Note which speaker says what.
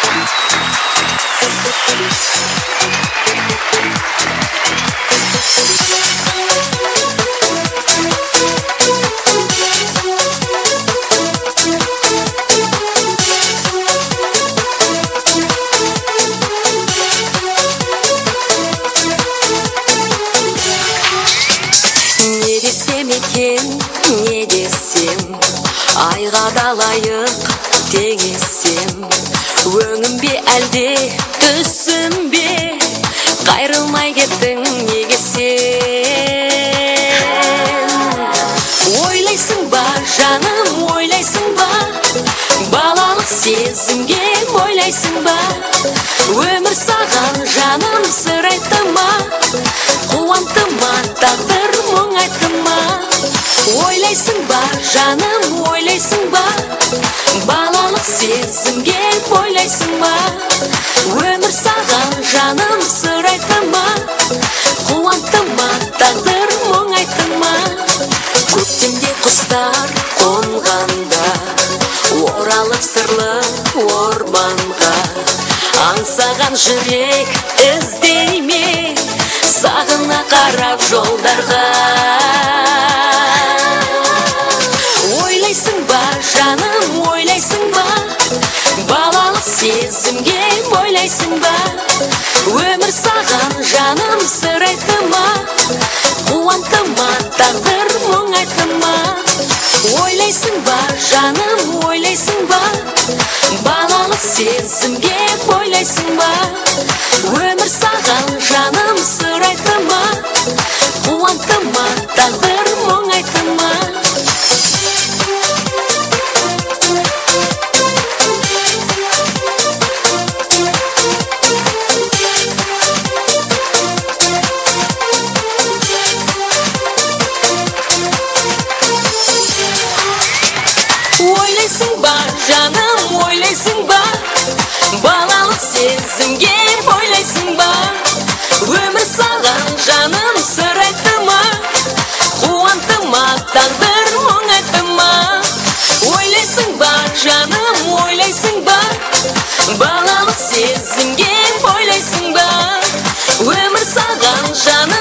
Speaker 1: не десем екен не десем айға далайық теңесем өңім бе әлде түсім бе? Қайрылмай кеттің неге сен? Ойлайсың ба жаным ойлайсың ба? Балалық сезімге ойлайсың ба? Өмір саған жаным сыр айтты ма? Қуантты ма тағдыр мұң айтты ма? Ойлайсың ба жаным ойлайсың ба? Балалық сезімге ба өмір саған жаным сыр айтты ма қуантты ма тағдыр мұң айтты ма көктемде құстар қонғанда оралып сырлы орманға. Аңсаған жүрек іздей ме сағына қарап жолдарға мұң ойлайсың ба жаным ойлайсың ба? Балалық сезімге ойлайсың ба? Өмір саған сезімге бойлайсың ба? өмір саған жаным